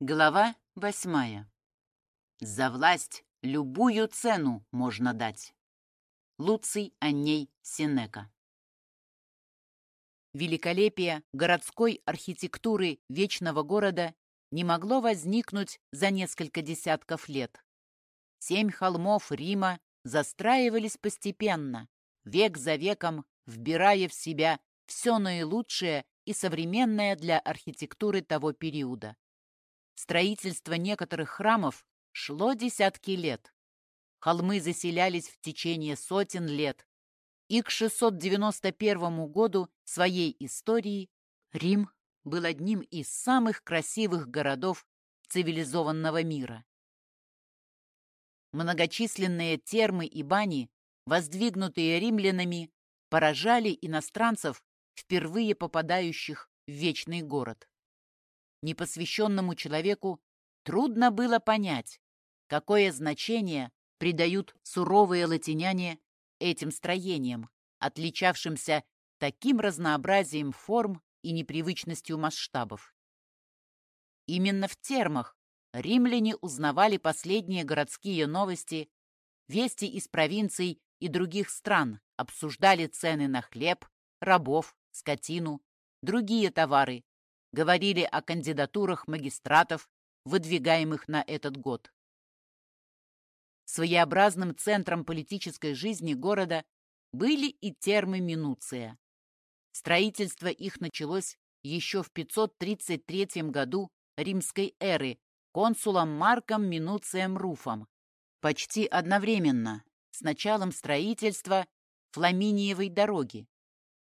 Глава восьмая. За власть любую цену можно дать. Луций Анней Синека. Великолепие городской архитектуры вечного города не могло возникнуть за несколько десятков лет. Семь холмов Рима застраивались постепенно, век за веком, вбирая в себя все наилучшее и современное для архитектуры того периода. Строительство некоторых храмов шло десятки лет. Холмы заселялись в течение сотен лет. И к 691 году своей истории Рим был одним из самых красивых городов цивилизованного мира. Многочисленные термы и бани, воздвигнутые римлянами, поражали иностранцев, впервые попадающих в вечный город непосвященному человеку трудно было понять, какое значение придают суровые латиняне этим строениям, отличавшимся таким разнообразием форм и непривычностью масштабов. Именно в термах римляне узнавали последние городские новости, вести из провинций и других стран, обсуждали цены на хлеб, рабов, скотину, другие товары говорили о кандидатурах магистратов, выдвигаемых на этот год. Своеобразным центром политической жизни города были и термы Минуция. Строительство их началось еще в 533 году римской эры консулом Марком Минуцием Руфом, почти одновременно с началом строительства Фламиниевой дороги.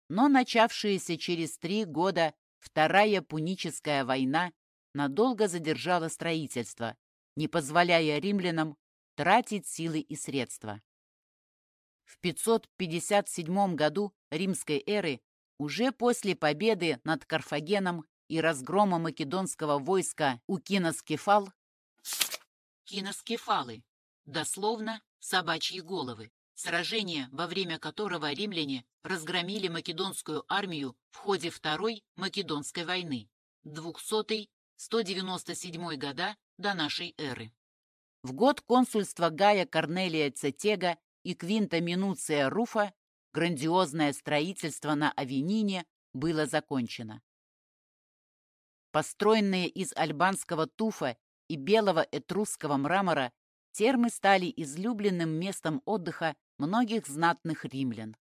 Но начавшиеся через три года Вторая Пуническая война надолго задержала строительство, не позволяя римлянам тратить силы и средства. В 557 году римской эры, уже после победы над Карфагеном и разгрома македонского войска у Киноскефал, Киноскефалы, дословно «собачьи головы», сражение, во время которого римляне разгромили македонскую армию в ходе Второй Македонской войны 200-197 года до нашей эры. В год консульства Гая Корнелия Цетега и Квинта Минуция Руфа грандиозное строительство на Авенине было закончено. Построенные из альбанского туфа и белого этрусского мрамора, термы стали излюбленным местом отдыха многих знатных римлян.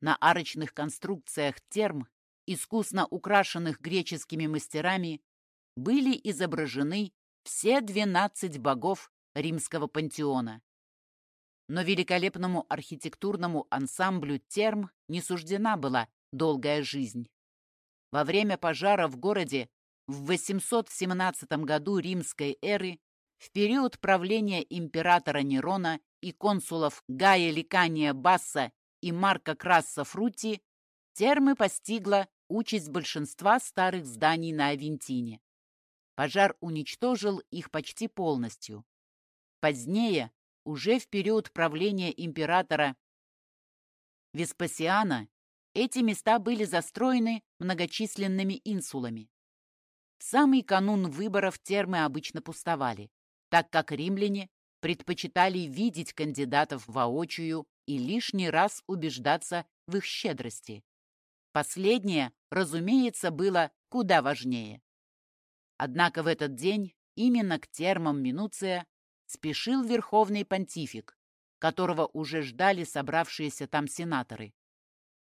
На арочных конструкциях терм, искусно украшенных греческими мастерами, были изображены все двенадцать богов римского пантеона. Но великолепному архитектурному ансамблю терм не суждена была долгая жизнь. Во время пожара в городе в 817 году римской эры, в период правления императора Нерона и консулов Гая Ликания Басса и Марка Красса Фрути, термы постигла участь большинства старых зданий на Авентине. Пожар уничтожил их почти полностью. Позднее, уже в период правления императора Веспасиана, эти места были застроены многочисленными инсулами. В самый канун выборов термы обычно пустовали, так как римляне предпочитали видеть кандидатов воочию и лишний раз убеждаться в их щедрости. Последнее, разумеется, было куда важнее. Однако в этот день именно к термам Минуция спешил верховный понтифик, которого уже ждали собравшиеся там сенаторы.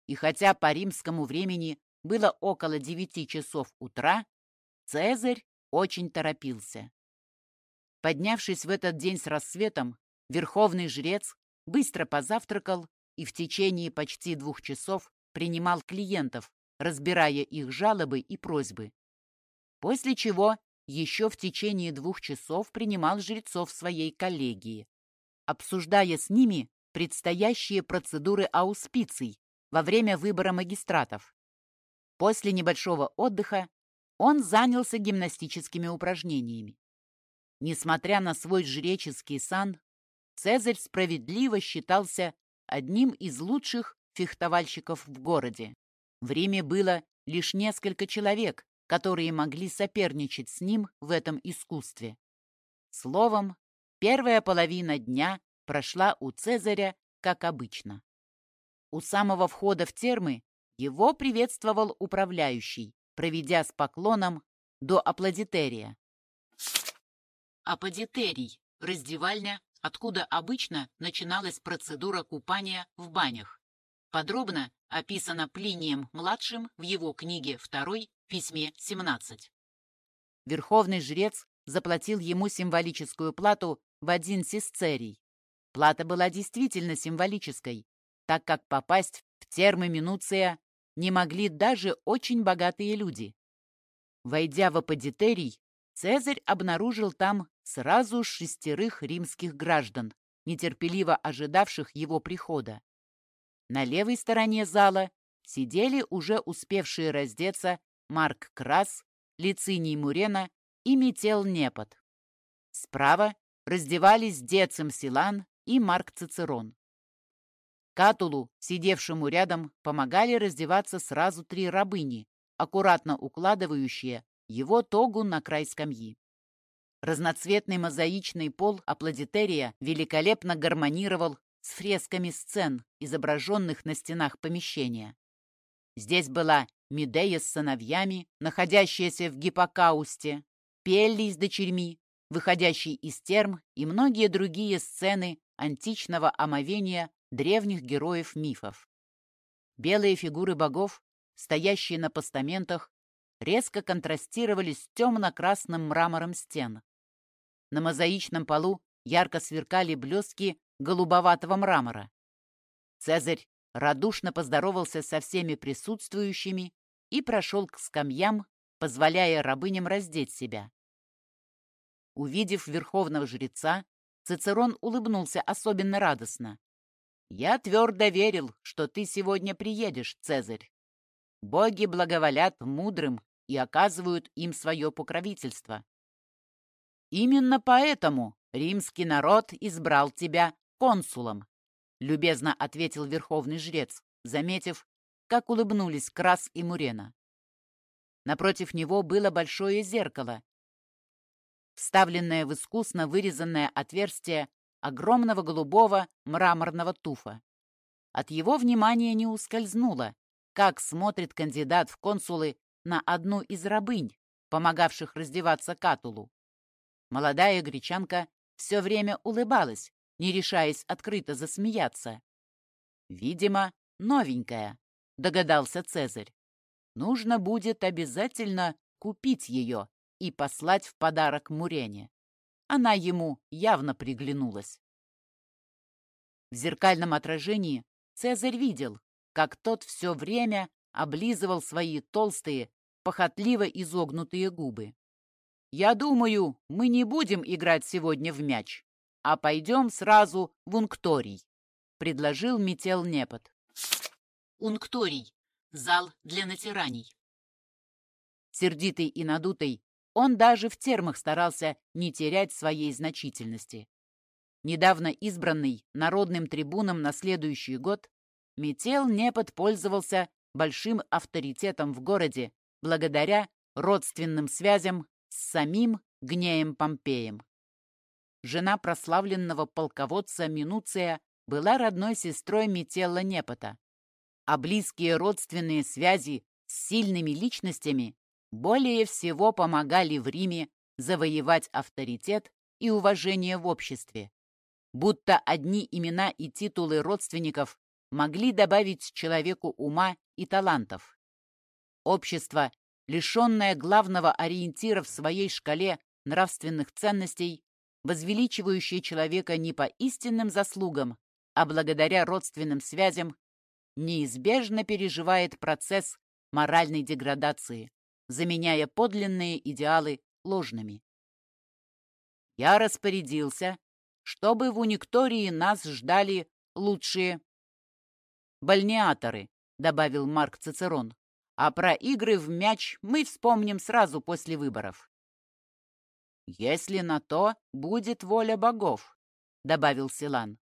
И хотя по римскому времени было около девяти часов утра, Цезарь очень торопился. Поднявшись в этот день с рассветом, верховный жрец быстро позавтракал и в течение почти двух часов принимал клиентов, разбирая их жалобы и просьбы. После чего еще в течение двух часов принимал жрецов своей коллегии, обсуждая с ними предстоящие процедуры ауспиций во время выбора магистратов. После небольшого отдыха он занялся гимнастическими упражнениями. Несмотря на свой жреческий сан, Цезарь справедливо считался одним из лучших фехтовальщиков в городе. В Риме было лишь несколько человек, которые могли соперничать с ним в этом искусстве. Словом, первая половина дня прошла у Цезаря, как обычно. У самого входа в термы его приветствовал управляющий, проведя с поклоном до аплодитерия. Аподитерий – раздевальня, откуда обычно начиналась процедура купания в банях. Подробно описано Плинием-младшим в его книге 2 письме 17. Верховный жрец заплатил ему символическую плату в один сисцерий. Плата была действительно символической, так как попасть в термы Минуция не могли даже очень богатые люди. Войдя в аподитерий, Цезарь обнаружил там сразу шестерых римских граждан, нетерпеливо ожидавших его прихода. На левой стороне зала сидели уже успевшие раздеться Марк Крас, Лициний Мурена и Метел Непот. Справа раздевались Децим Силан и Марк Цицерон. Катулу, сидевшему рядом, помогали раздеваться сразу три рабыни, аккуратно укладывающие его тогу на край скамьи. Разноцветный мозаичный пол аплодитерия великолепно гармонировал с фресками сцен, изображенных на стенах помещения. Здесь была Медея с сыновьями, находящаяся в Гиппокаусте, Пелли с дочерьми, выходящий из терм и многие другие сцены античного омовения древних героев мифов. Белые фигуры богов, стоящие на постаментах, резко контрастировали с темно-красным мрамором стен. На мозаичном полу ярко сверкали блестки голубоватого мрамора. Цезарь радушно поздоровался со всеми присутствующими и прошел к скамьям, позволяя рабыням раздеть себя. Увидев верховного жреца, Цицерон улыбнулся особенно радостно. «Я твердо верил, что ты сегодня приедешь, Цезарь. Боги благоволят мудрым и оказывают им свое покровительство. Именно поэтому римский народ избрал тебя консулом, любезно ответил верховный жрец, заметив, как улыбнулись Крас и Мурена. Напротив него было большое зеркало, вставленное в искусно вырезанное отверстие огромного голубого мраморного туфа. От его внимания не ускользнуло, как смотрит кандидат в консулы на одну из рабынь, помогавших раздеваться Катулу. Молодая гречанка все время улыбалась, не решаясь открыто засмеяться. «Видимо, новенькая», — догадался Цезарь. «Нужно будет обязательно купить ее и послать в подарок Мурене. Она ему явно приглянулась». В зеркальном отражении Цезарь видел, как тот все время облизывал свои толстые, похотливо изогнутые губы. «Я думаю, мы не будем играть сегодня в мяч, а пойдем сразу в Ункторий», — предложил Метел Непот. Ункторий — зал для натираний. Сердитый и надутый, он даже в термах старался не терять своей значительности. Недавно избранный народным трибуном на следующий год, Метел Непот пользовался большим авторитетом в городе благодаря родственным связям с самим Гнеем Помпеем. Жена прославленного полководца Минуция была родной сестрой Метелла Непота, а близкие родственные связи с сильными личностями более всего помогали в Риме завоевать авторитет и уважение в обществе. Будто одни имена и титулы родственников могли добавить человеку ума и талантов. Общество, лишенное главного ориентира в своей шкале нравственных ценностей, возвеличивающее человека не по истинным заслугам, а благодаря родственным связям, неизбежно переживает процесс моральной деградации, заменяя подлинные идеалы ложными. Я распорядился, чтобы в униктории нас ждали лучшие «Бальнеаторы», — добавил Марк Цицерон. «А про игры в мяч мы вспомним сразу после выборов». «Если на то будет воля богов», — добавил Силан.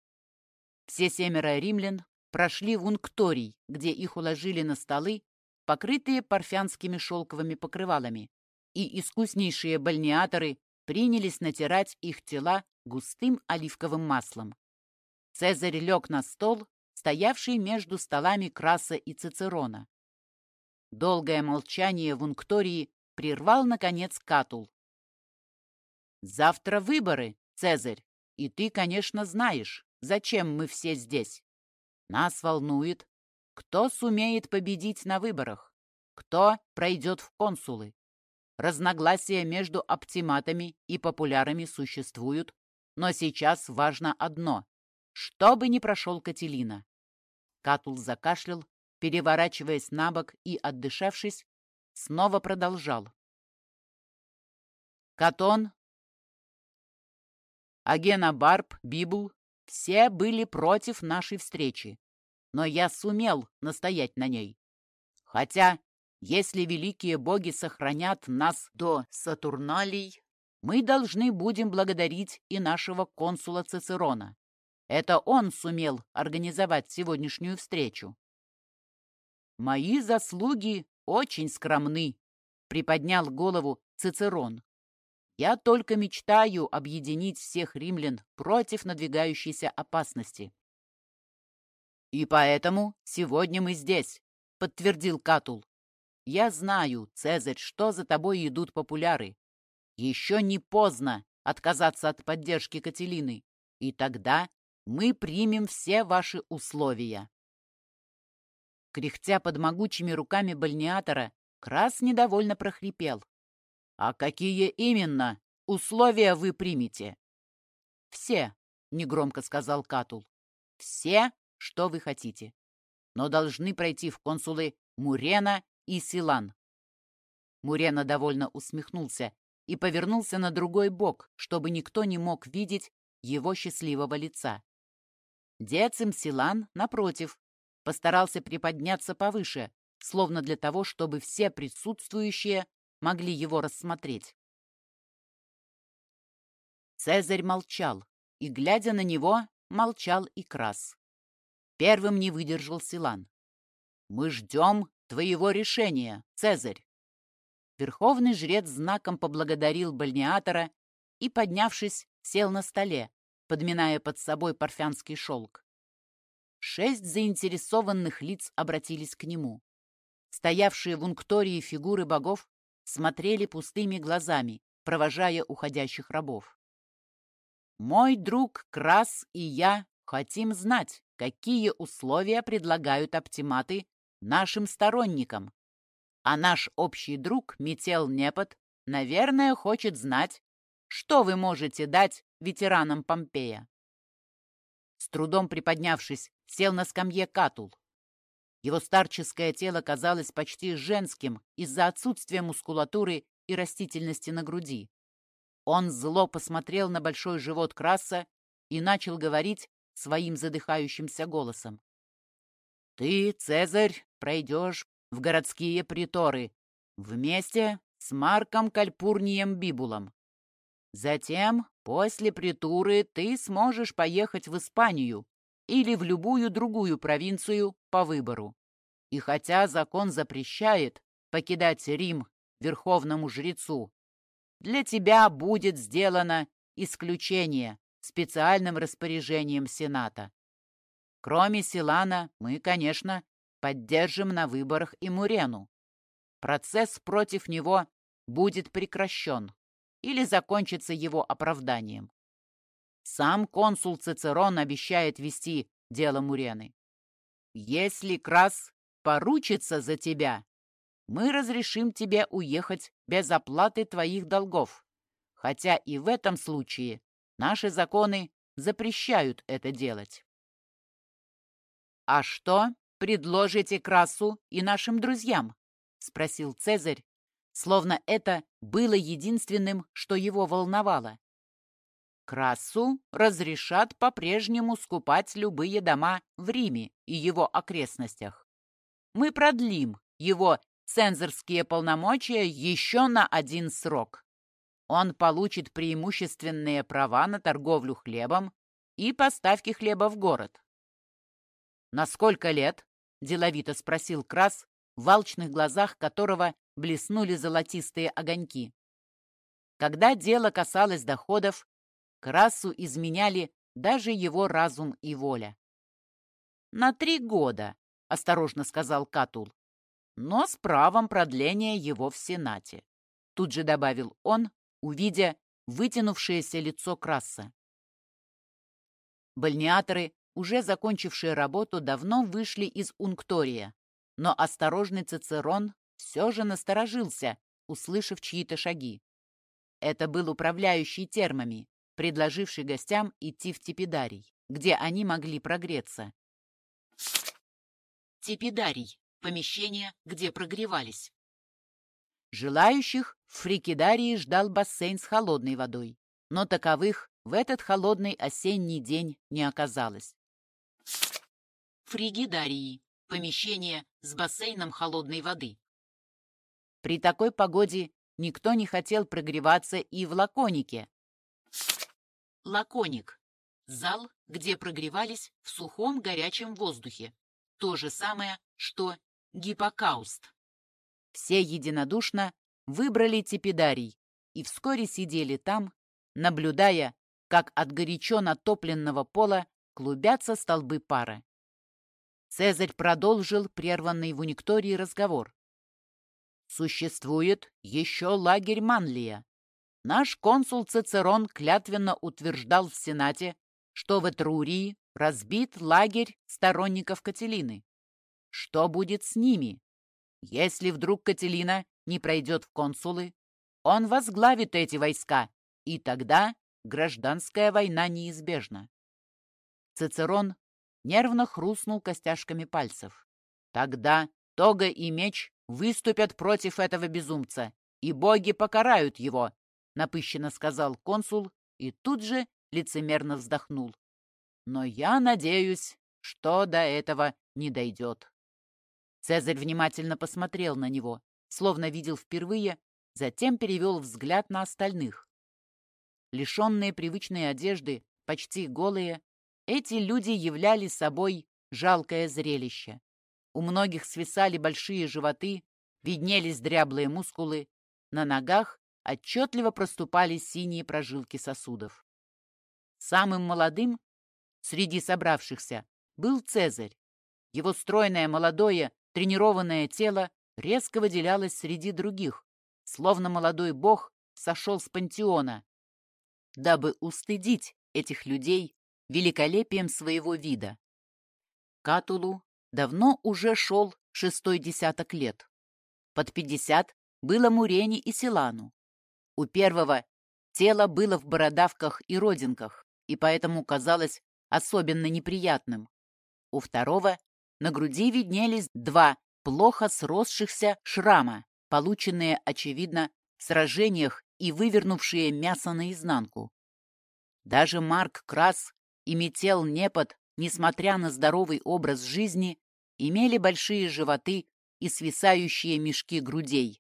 Все семеро римлян прошли в Ункторий, где их уложили на столы, покрытые парфянскими шелковыми покрывалами, и искуснейшие бальнеаторы принялись натирать их тела густым оливковым маслом. Цезарь лег на стол, стоявший между столами Краса и Цицерона. Долгое молчание в Унктории прервал, наконец, Катул. «Завтра выборы, Цезарь, и ты, конечно, знаешь, зачем мы все здесь. Нас волнует, кто сумеет победить на выборах, кто пройдет в консулы. Разногласия между оптиматами и популярами существуют, но сейчас важно одно — чтобы не прошел Кателина. Катул закашлял, переворачиваясь на бок и, отдышавшись, снова продолжал. Катон, Агена Барб, Библ — все были против нашей встречи, но я сумел настоять на ней. Хотя, если великие боги сохранят нас до Сатурналий, мы должны будем благодарить и нашего консула Цицерона. Это он сумел организовать сегодняшнюю встречу. «Мои заслуги очень скромны», — приподнял голову Цицерон. «Я только мечтаю объединить всех римлян против надвигающейся опасности». «И поэтому сегодня мы здесь», — подтвердил Катул. «Я знаю, Цезарь, что за тобой идут популяры. Еще не поздно отказаться от поддержки Кателины, и тогда мы примем все ваши условия. Кряхтя под могучими руками бальнеатора, Крас недовольно прохрипел. «А какие именно условия вы примете?» «Все», — негромко сказал Катул. «Все, что вы хотите. Но должны пройти в консулы Мурена и Силан». Мурена довольно усмехнулся и повернулся на другой бок, чтобы никто не мог видеть его счастливого лица. Децим Силан, напротив, постарался приподняться повыше, словно для того, чтобы все присутствующие могли его рассмотреть. Цезарь молчал, и, глядя на него, молчал и Крас. Первым не выдержал Силан. «Мы ждем твоего решения, Цезарь!» Верховный жрец знаком поблагодарил бальнеатора и, поднявшись, сел на столе, подминая под собой парфянский шелк. Шесть заинтересованных лиц обратились к нему. Стоявшие в унктории фигуры богов смотрели пустыми глазами, провожая уходящих рабов. «Мой друг Крас и я хотим знать, какие условия предлагают оптиматы нашим сторонникам. А наш общий друг Метел Непот, наверное, хочет знать, что вы можете дать ветеранам Помпея? С трудом приподнявшись, сел на скамье Катул. Его старческое тело казалось почти женским из-за отсутствия мускулатуры и растительности на груди. Он зло посмотрел на большой живот Краса и начал говорить своим задыхающимся голосом. «Ты, Цезарь, пройдешь в городские приторы вместе с Марком Кальпурнием Бибулом. Затем, после притуры, ты сможешь поехать в Испанию или в любую другую провинцию по выбору. И хотя закон запрещает покидать Рим верховному жрецу, для тебя будет сделано исключение специальным распоряжением Сената. Кроме Силана, мы, конечно, поддержим на выборах и Мурену. Процесс против него будет прекращен или закончится его оправданием. Сам консул Цицерон обещает вести дело Мурены. Если Крас поручится за тебя, мы разрешим тебе уехать без оплаты твоих долгов, хотя и в этом случае наши законы запрещают это делать. «А что предложите Красу и нашим друзьям?» — спросил Цезарь, словно это было единственным, что его волновало. Красу разрешат по-прежнему скупать любые дома в Риме и его окрестностях. Мы продлим его цензорские полномочия еще на один срок. Он получит преимущественные права на торговлю хлебом и поставки хлеба в город. «На сколько лет?» – деловито спросил Крас, в алчных глазах которого блеснули золотистые огоньки. Когда дело касалось доходов, Красу изменяли даже его разум и воля. «На три года», — осторожно сказал Катул, «но с правом продления его в Сенате», — тут же добавил он, увидя вытянувшееся лицо Краса. Бальниаторы, уже закончившие работу, давно вышли из Унктория, но осторожный Цицерон все же насторожился, услышав чьи-то шаги. Это был управляющий термами, предложивший гостям идти в Типидарий, где они могли прогреться. Типидарий – помещение, где прогревались. Желающих в Фрикидарии ждал бассейн с холодной водой, но таковых в этот холодный осенний день не оказалось. Фригидарии – помещение с бассейном холодной воды. При такой погоде никто не хотел прогреваться и в Лаконике. Лаконик – зал, где прогревались в сухом горячем воздухе. То же самое, что гиппокауст. Все единодушно выбрали тепидарий и вскоре сидели там, наблюдая, как от горячо натопленного пола клубятся столбы пара. Цезарь продолжил прерванный в униктории разговор. «Существует еще лагерь Манлия. Наш консул Цицерон клятвенно утверждал в Сенате, что в Этрурии разбит лагерь сторонников Кателины. Что будет с ними? Если вдруг Кателина не пройдет в консулы, он возглавит эти войска, и тогда гражданская война неизбежна. Цицерон нервно хрустнул костяшками пальцев. Тогда тога и меч выступят против этого безумца, и боги покарают его, напыщенно сказал консул и тут же лицемерно вздохнул. Но я надеюсь, что до этого не дойдет. Цезарь внимательно посмотрел на него, словно видел впервые, затем перевел взгляд на остальных. Лишенные привычной одежды, почти голые, эти люди являли собой жалкое зрелище. У многих свисали большие животы, виднелись дряблые мускулы, на ногах отчетливо проступали синие прожилки сосудов. Самым молодым среди собравшихся был Цезарь. Его стройное молодое тренированное тело резко выделялось среди других, словно молодой бог сошел с пантеона, дабы устыдить этих людей великолепием своего вида. Катулу давно уже шел шестой десяток лет. Под пятьдесят было Мурени и Силану. У первого тело было в бородавках и родинках, и поэтому казалось особенно неприятным. У второго на груди виднелись два плохо сросшихся шрама, полученные, очевидно, в сражениях и вывернувшие мясо наизнанку. Даже Марк Крас и Метел Непот, несмотря на здоровый образ жизни, имели большие животы и свисающие мешки грудей.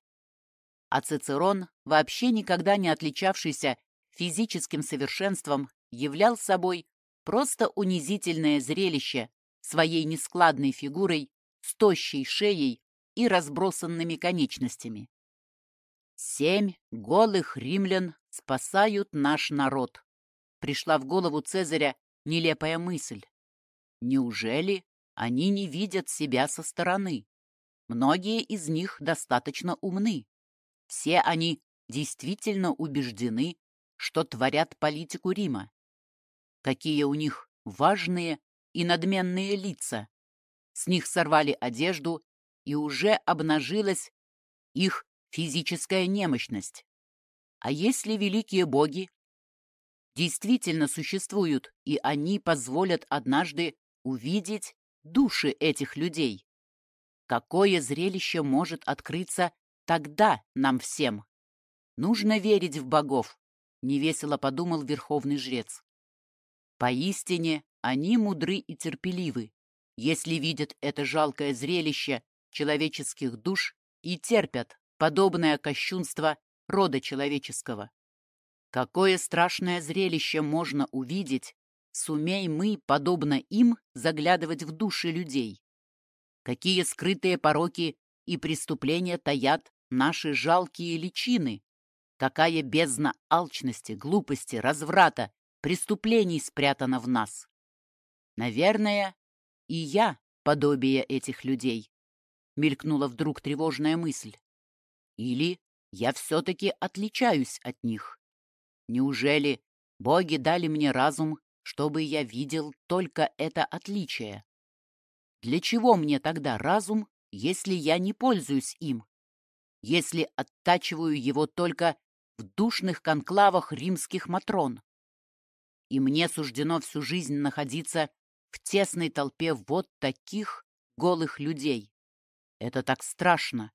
А Цицерон, вообще никогда не отличавшийся физическим совершенством, являл собой просто унизительное зрелище своей нескладной фигурой, с тощей шеей и разбросанными конечностями. Семь голых римлян спасают наш народ. Пришла в голову Цезаря нелепая мысль. Неужели они не видят себя со стороны? Многие из них достаточно умны. Все они действительно убеждены, что творят политику Рима. Какие у них важные и надменные лица. С них сорвали одежду, и уже обнажилась их физическая немощность. А если великие боги действительно существуют, и они позволят однажды увидеть души этих людей? Какое зрелище может открыться тогда нам всем? Нужно верить в богов, невесело подумал верховный жрец. Поистине они мудры и терпеливы, если видят это жалкое зрелище человеческих душ и терпят подобное кощунство рода человеческого. Какое страшное зрелище можно увидеть, сумей мы, подобно им, заглядывать в души людей. Какие скрытые пороки и преступления таят наши жалкие личины. Какая бездна алчности, глупости, разврата, преступлений спрятана в нас. Наверное, и я подобие этих людей. Мелькнула вдруг тревожная мысль. Или я все-таки отличаюсь от них. Неужели боги дали мне разум, чтобы я видел только это отличие? Для чего мне тогда разум, если я не пользуюсь им? Если оттачиваю его только в душных конклавах римских матрон? И мне суждено всю жизнь находиться в тесной толпе вот таких голых людей. Это так страшно.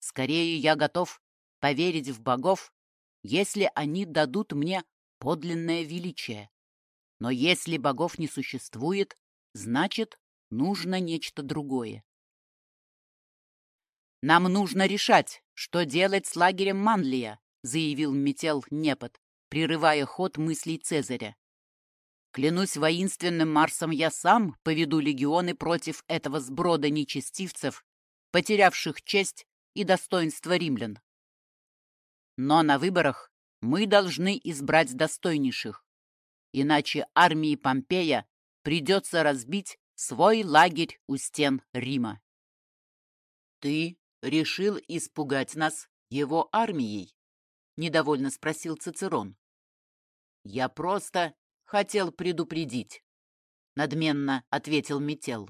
Скорее я готов поверить в богов, если они дадут мне подлинное величие. Но если богов не существует, значит, нужно нечто другое. «Нам нужно решать, что делать с лагерем Манлия», заявил Метел Непот, прерывая ход мыслей Цезаря. «Клянусь воинственным Марсом, я сам поведу легионы против этого сброда нечестивцев, потерявших честь и достоинство римлян. Но на выборах мы должны избрать достойнейших, иначе армии Помпея придется разбить свой лагерь у стен Рима. «Ты решил испугать нас его армией?» — недовольно спросил Цицерон. «Я просто хотел предупредить», — надменно ответил Метел.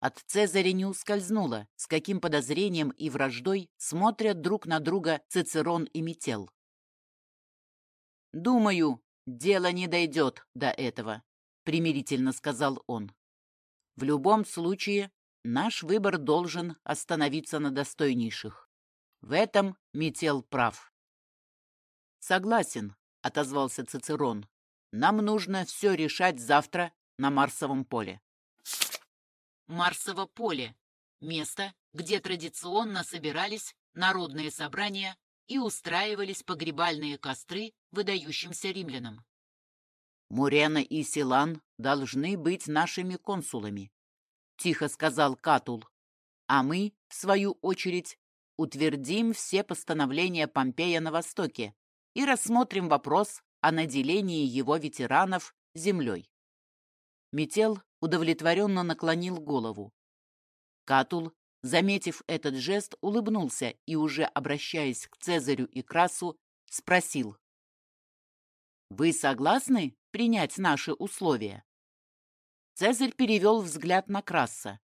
От Цезаря не ускользнуло, с каким подозрением и враждой смотрят друг на друга Цицерон и Метел. «Думаю, дело не дойдет до этого», — примирительно сказал он. «В любом случае, наш выбор должен остановиться на достойнейших. В этом Метел прав». «Согласен», — отозвался Цицерон. «Нам нужно все решать завтра на Марсовом поле». Марсово поле – место, где традиционно собирались народные собрания и устраивались погребальные костры выдающимся римлянам. «Мурена и Силан должны быть нашими консулами», — тихо сказал Катул. «А мы, в свою очередь, утвердим все постановления Помпея на Востоке и рассмотрим вопрос о наделении его ветеранов землей». Метел удовлетворенно наклонил голову. Катул, заметив этот жест, улыбнулся и, уже обращаясь к Цезарю и Красу, спросил. «Вы согласны принять наши условия?» Цезарь перевел взгляд на Краса.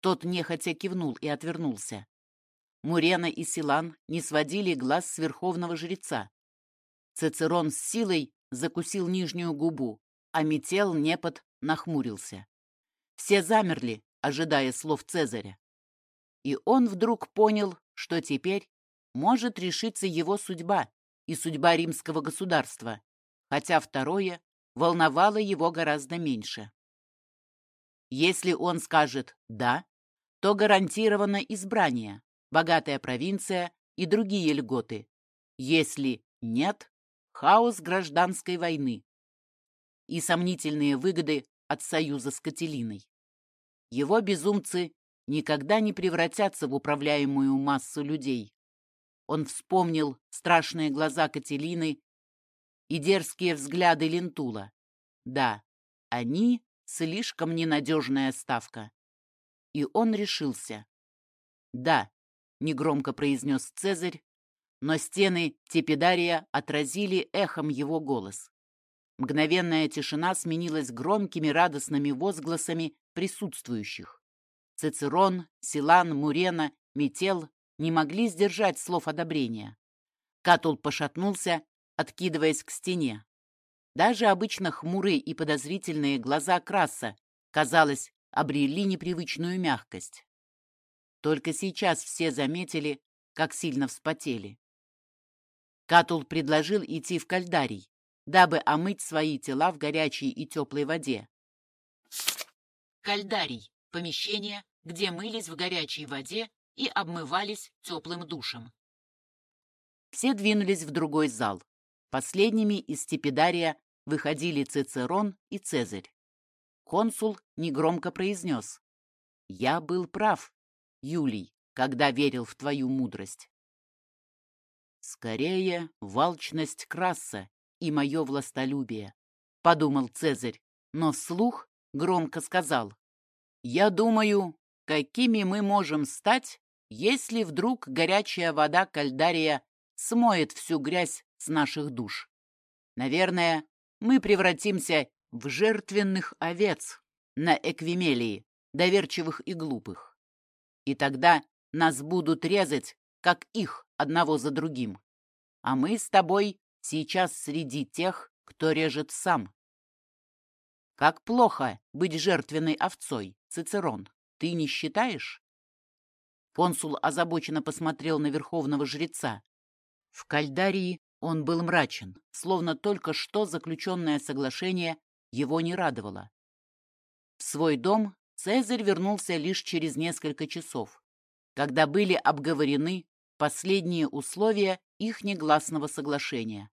Тот нехотя кивнул и отвернулся. Мурена и Силан не сводили глаз с верховного жреца. Цицерон с силой закусил нижнюю губу, а метел непод нахмурился. Все замерли, ожидая слов Цезаря. И он вдруг понял, что теперь может решиться его судьба и судьба римского государства, хотя второе волновало его гораздо меньше. Если он скажет «да», то гарантировано избрание, богатая провинция и другие льготы. Если нет, хаос гражданской войны и сомнительные выгоды от союза с Кателиной. Его безумцы никогда не превратятся в управляемую массу людей. Он вспомнил страшные глаза Кателины и дерзкие взгляды Лентула. Да, они слишком ненадежная ставка. И он решился. «Да», — негромко произнес Цезарь, но стены Тепидария отразили эхом его голос. Мгновенная тишина сменилась громкими радостными возгласами присутствующих. Цицерон, Силан, Мурена, Метел не могли сдержать слов одобрения. Катул пошатнулся, откидываясь к стене. Даже обычно хмурые и подозрительные глаза Краса, казалось, обрели непривычную мягкость. Только сейчас все заметили, как сильно вспотели. Катул предложил идти в кальдарий дабы омыть свои тела в горячей и теплой воде. Кальдарий – помещение, где мылись в горячей воде и обмывались теплым душем. Все двинулись в другой зал. Последними из Степидария выходили Цицерон и Цезарь. Консул негромко произнес. «Я был прав, Юлий. когда верил в твою мудрость. Скорее, волчность Краса и мое властолюбие, подумал Цезарь, но вслух громко сказал. Я думаю, какими мы можем стать, если вдруг горячая вода Кальдария смоет всю грязь с наших душ. Наверное, мы превратимся в жертвенных овец на Эквимелии, доверчивых и глупых. И тогда нас будут резать, как их, одного за другим. А мы с тобой сейчас среди тех, кто режет сам. Как плохо быть жертвенной овцой, Цицерон, ты не считаешь? Консул озабоченно посмотрел на верховного жреца. В Кальдарии он был мрачен, словно только что заключенное соглашение его не радовало. В свой дом Цезарь вернулся лишь через несколько часов, когда были обговорены последние условия их негласного соглашения.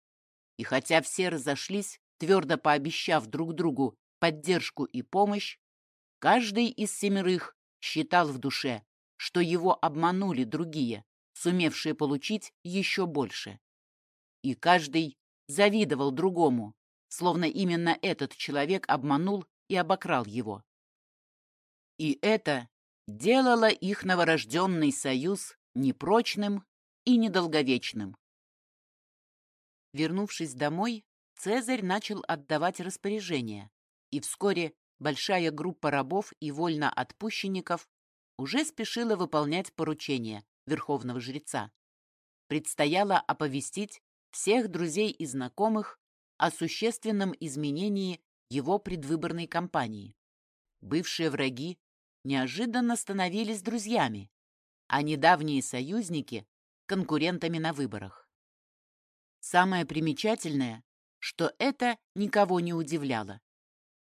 И хотя все разошлись, твердо пообещав друг другу поддержку и помощь, каждый из семерых считал в душе, что его обманули другие, сумевшие получить еще больше. И каждый завидовал другому, словно именно этот человек обманул и обокрал его. И это делало их новорожденный союз непрочным и недолговечным. Вернувшись домой, Цезарь начал отдавать распоряжения, и вскоре большая группа рабов и вольноотпущенников уже спешила выполнять поручения верховного жреца. Предстояло оповестить всех друзей и знакомых о существенном изменении его предвыборной кампании. Бывшие враги неожиданно становились друзьями, а недавние союзники – конкурентами на выборах. Самое примечательное, что это никого не удивляло.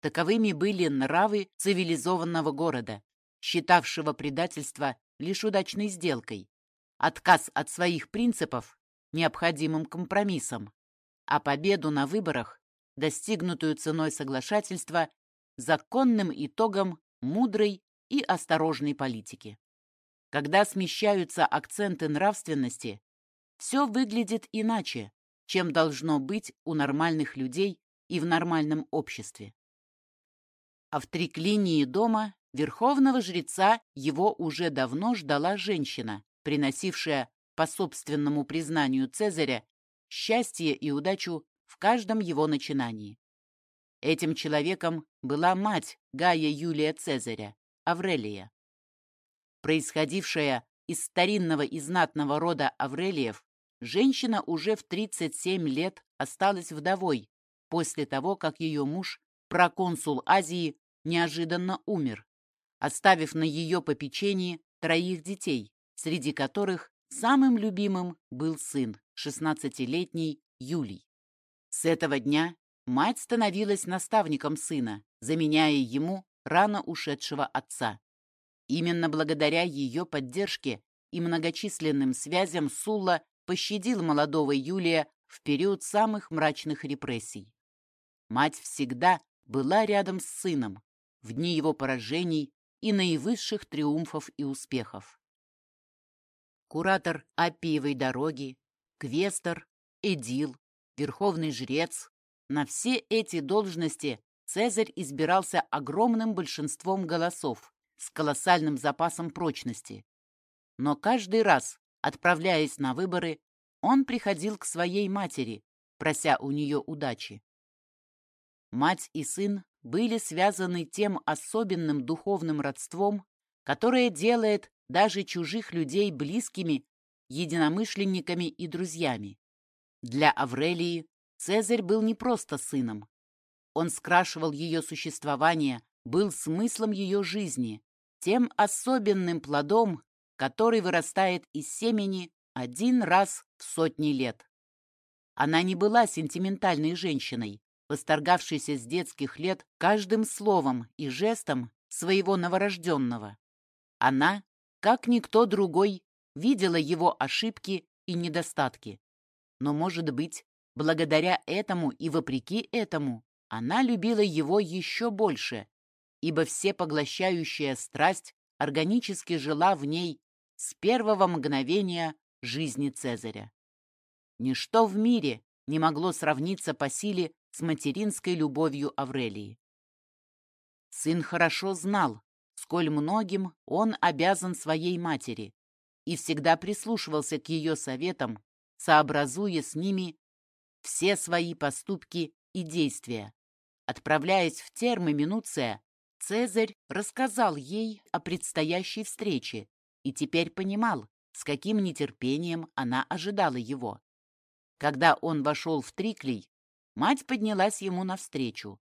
Таковыми были нравы цивилизованного города, считавшего предательство лишь удачной сделкой, отказ от своих принципов необходимым компромиссом, а победу на выборах, достигнутую ценой соглашательства, законным итогом мудрой и осторожной политики. Когда смещаются акценты нравственности, все выглядит иначе, чем должно быть у нормальных людей и в нормальном обществе. А в триклинии дома верховного жреца его уже давно ждала женщина, приносившая, по собственному признанию Цезаря, счастье и удачу в каждом его начинании. Этим человеком была мать Гая Юлия Цезаря, Аврелия. Происходившая из старинного и знатного рода Аврелиев, женщина уже в 37 лет осталась вдовой после того, как ее муж, проконсул Азии, неожиданно умер, оставив на ее попечении троих детей, среди которых самым любимым был сын, 16-летний Юлий. С этого дня мать становилась наставником сына, заменяя ему рано ушедшего отца. Именно благодаря ее поддержке и многочисленным связям Сулла пощадил молодого Юлия в период самых мрачных репрессий. Мать всегда была рядом с сыном в дни его поражений и наивысших триумфов и успехов. Куратор Апиевой дороги, Квестор, Эдил, Верховный жрец – на все эти должности Цезарь избирался огромным большинством голосов с колоссальным запасом прочности. Но каждый раз, отправляясь на выборы, он приходил к своей матери, прося у нее удачи. Мать и сын были связаны тем особенным духовным родством, которое делает даже чужих людей близкими, единомышленниками и друзьями. Для Аврелии Цезарь был не просто сыном, он скрашивал ее существование, был смыслом ее жизни, тем особенным плодом, который вырастает из семени один раз в сотни лет. Она не была сентиментальной женщиной, восторгавшейся с детских лет каждым словом и жестом своего новорожденного. Она, как никто другой, видела его ошибки и недостатки. Но, может быть, благодаря этому и вопреки этому, она любила его еще больше, ибо всепоглощающая страсть органически жила в ней с первого мгновения жизни Цезаря. Ничто в мире не могло сравниться по силе с материнской любовью Аврелии. Сын хорошо знал, сколь многим он обязан своей матери, и всегда прислушивался к ее советам, сообразуя с ними все свои поступки и действия. Отправляясь в термы Минуция, Цезарь рассказал ей о предстоящей встрече и теперь понимал, с каким нетерпением она ожидала его. Когда он вошел в Триклей, мать поднялась ему навстречу.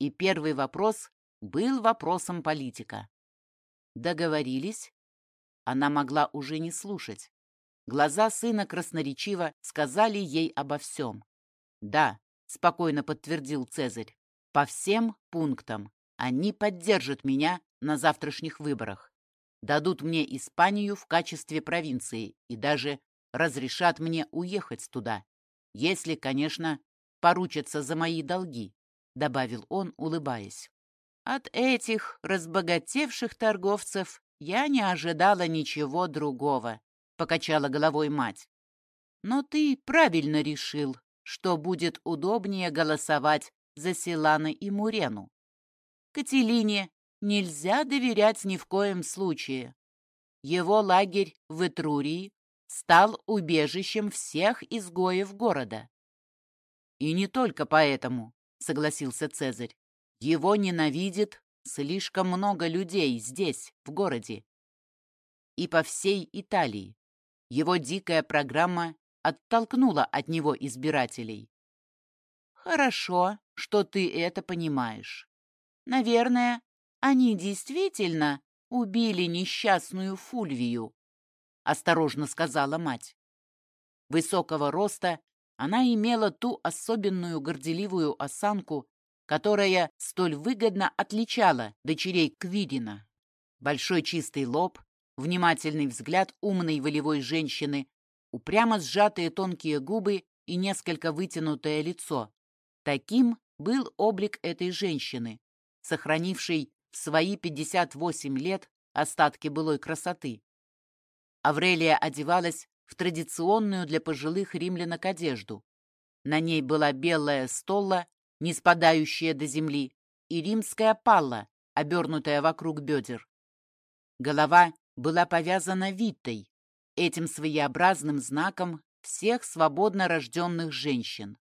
И первый вопрос был вопросом политика. Договорились? Она могла уже не слушать. Глаза сына красноречиво сказали ей обо всем. «Да», — спокойно подтвердил Цезарь, — «по всем пунктам. Они поддержат меня на завтрашних выборах, дадут мне Испанию в качестве провинции и даже разрешат мне уехать туда, если, конечно, поручатся за мои долги», — добавил он, улыбаясь. «От этих разбогатевших торговцев я не ожидала ничего другого», — покачала головой мать. «Но ты правильно решил, что будет удобнее голосовать за Силана и Мурену. Кателине нельзя доверять ни в коем случае. Его лагерь в Этрурии стал убежищем всех изгоев города. «И не только поэтому», — согласился Цезарь. «Его ненавидит слишком много людей здесь, в городе. И по всей Италии. Его дикая программа оттолкнула от него избирателей. Хорошо, что ты это понимаешь. Наверное, они действительно убили несчастную Фульвию, осторожно сказала мать. Высокого роста она имела ту особенную горделивую осанку, которая столь выгодно отличала дочерей Квидина. Большой чистый лоб, внимательный взгляд умной волевой женщины, упрямо сжатые тонкие губы и несколько вытянутое лицо. Таким был облик этой женщины, сохранившей в свои 58 лет остатки былой красоты. Аврелия одевалась в традиционную для пожилых римлянок одежду. На ней была белая столла, не спадающая до земли, и римская палла, обернутая вокруг бедер. Голова была повязана витой, этим своеобразным знаком всех свободно рожденных женщин.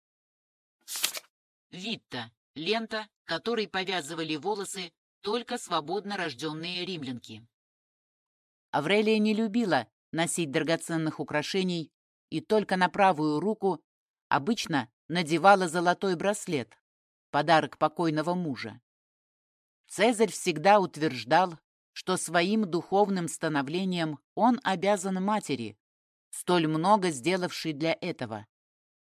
Витта – лента, которой повязывали волосы только свободно рожденные римлянки. Аврелия не любила носить драгоценных украшений и только на правую руку обычно надевала золотой браслет, подарок покойного мужа. Цезарь всегда утверждал, что своим духовным становлением он обязан матери, столь много сделавшей для этого.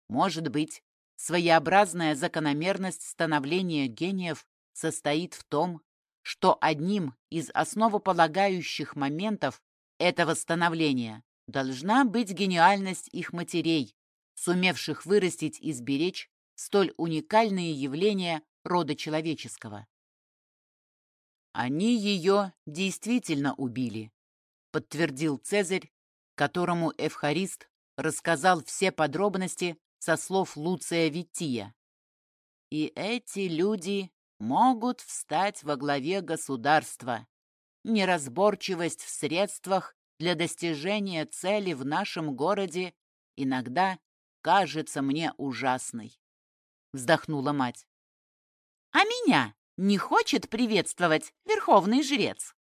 Может быть, своеобразная закономерность становления гениев состоит в том, что одним из основополагающих моментов этого становления должна быть гениальность их матерей, сумевших вырастить и сберечь столь уникальные явления рода человеческого. «Они ее действительно убили», — подтвердил Цезарь, которому Эвхарист рассказал все подробности со слов Луция Виттия. «И эти люди могут встать во главе государства. Неразборчивость в средствах для достижения цели в нашем городе иногда кажется мне ужасной», — вздохнула мать. «А меня не хочет приветствовать верховный жрец?»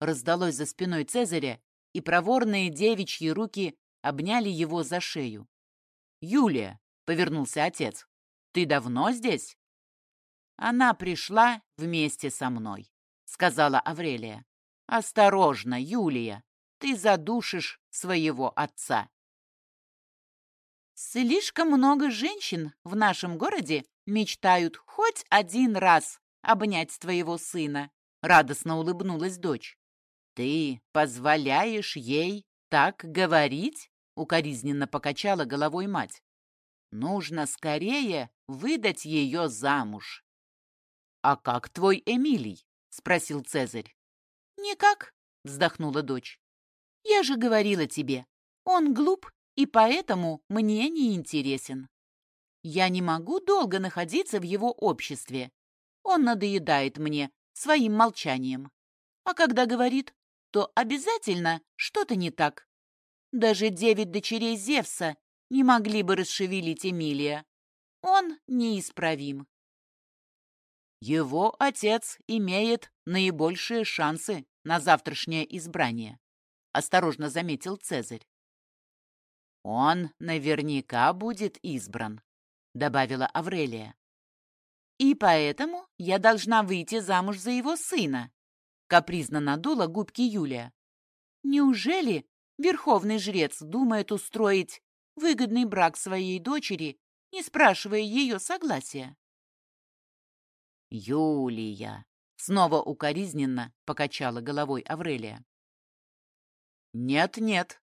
Раздалось за спиной Цезаря, и проворные девичьи руки обняли его за шею. «Юлия», — повернулся отец, — «ты давно здесь?» «Она пришла вместе со мной», — сказала Аврелия. «Осторожно, Юлия, ты задушишь своего отца». «Слишком много женщин в нашем городе мечтают хоть один раз обнять твоего сына», — радостно улыбнулась дочь. «Ты позволяешь ей так говорить?» — укоризненно покачала головой мать. «Нужно скорее выдать ее замуж». «А как твой Эмилий?» — спросил Цезарь. «Никак», — вздохнула дочь. Я же говорила тебе, он глуп и поэтому мне не интересен. Я не могу долго находиться в его обществе. Он надоедает мне своим молчанием. А когда говорит, то обязательно что-то не так. Даже девять дочерей Зевса не могли бы расшевелить Эмилия. Он неисправим. Его отец имеет наибольшие шансы на завтрашнее избрание, осторожно заметил Цезарь. Он наверняка будет избран, добавила Аврелия. И поэтому я должна выйти замуж за его сына, капризно надула губки Юлия. Неужели верховный жрец думает устроить выгодный брак своей дочери, не спрашивая ее согласия? Юлия, снова укоризненно покачала головой Аврелия. Нет-нет,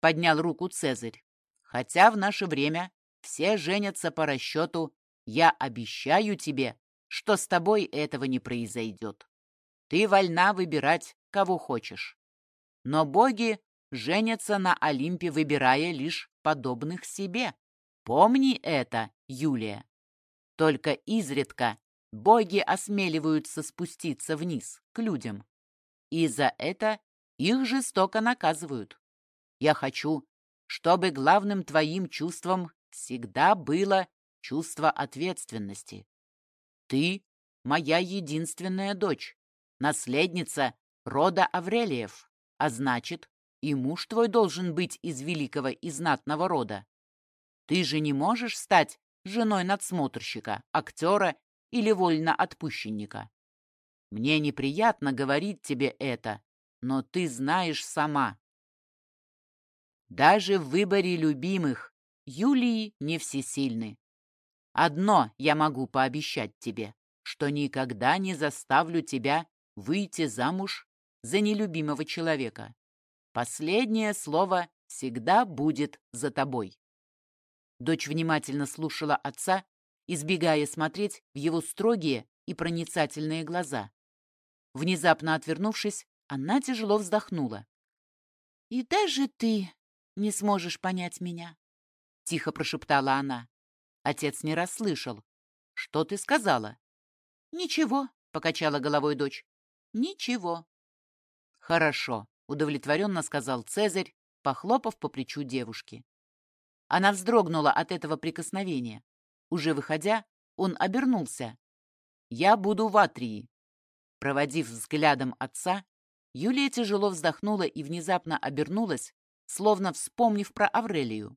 поднял руку Цезарь. Хотя в наше время все женятся по расчету «я обещаю тебе, что с тобой этого не произойдет». Ты вольна выбирать, кого хочешь. Но боги женятся на Олимпе, выбирая лишь подобных себе. Помни это, Юлия. Только изредка боги осмеливаются спуститься вниз, к людям. И за это их жестоко наказывают. Я хочу, чтобы главным твоим чувством всегда было чувство ответственности. Ты — моя единственная дочь, наследница рода Аврелиев, а значит, и муж твой должен быть из великого и знатного рода. Ты же не можешь стать женой надсмотрщика, актера или вольноотпущенника. Мне неприятно говорить тебе это, но ты знаешь сама. Даже в выборе любимых Юлии не всесильны. Одно я могу пообещать тебе, что никогда не заставлю тебя выйти замуж за нелюбимого человека. Последнее слово всегда будет за тобой. Дочь внимательно слушала отца, избегая смотреть в его строгие и проницательные глаза. Внезапно отвернувшись, она тяжело вздохнула. «И даже ты не сможешь понять меня», — тихо прошептала она. Отец не расслышал. «Что ты сказала?» «Ничего», — покачала головой дочь. «Ничего». «Хорошо», — удовлетворенно сказал Цезарь, похлопав по плечу девушки. Она вздрогнула от этого прикосновения. Уже выходя, он обернулся. «Я буду в Атрии». Проводив взглядом отца, Юлия тяжело вздохнула и внезапно обернулась, словно вспомнив про Аврелию.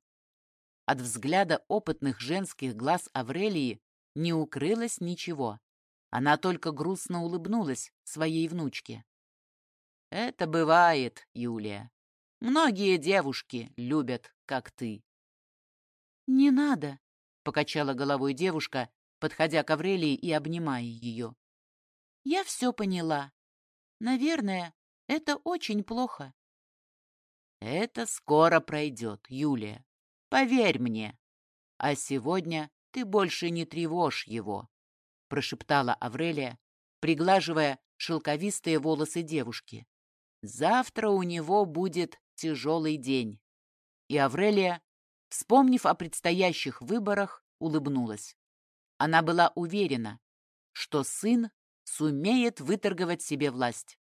От взгляда опытных женских глаз Аврелии не укрылось ничего. Она только грустно улыбнулась своей внучке. «Это бывает, Юлия. Многие девушки любят, как ты». «Не надо», — покачала головой девушка, подходя к Аврелии и обнимая ее. «Я все поняла. Наверное, это очень плохо. Это скоро пройдет, Юлия. Поверь мне. А сегодня ты больше не тревожь его, прошептала Аврелия, приглаживая шелковистые волосы девушки. Завтра у него будет тяжелый день. И Аврелия, вспомнив о предстоящих выборах, улыбнулась. Она была уверена, что сын сумеет выторговать себе власть.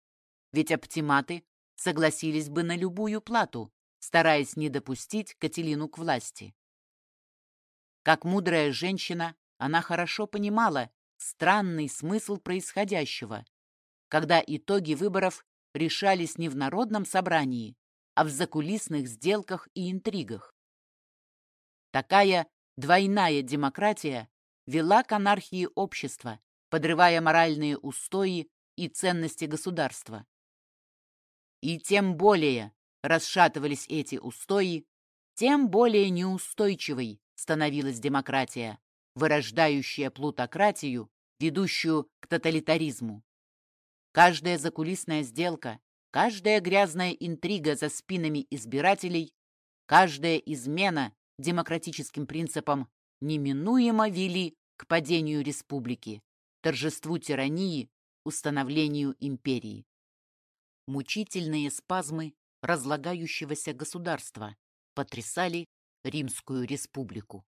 Ведь оптиматы согласились бы на любую плату, стараясь не допустить Кателину к власти. Как мудрая женщина, она хорошо понимала странный смысл происходящего, когда итоги выборов решались не в народном собрании, а в закулисных сделках и интригах. Такая двойная демократия вела к анархии общества, подрывая моральные устои и ценности государства. И тем более расшатывались эти устои, тем более неустойчивой становилась демократия, вырождающая плутократию, ведущую к тоталитаризму. Каждая закулисная сделка, каждая грязная интрига за спинами избирателей, каждая измена демократическим принципам неминуемо вели к падению республики, торжеству тирании, установлению империи. Мучительные спазмы разлагающегося государства, потрясали Римскую республику.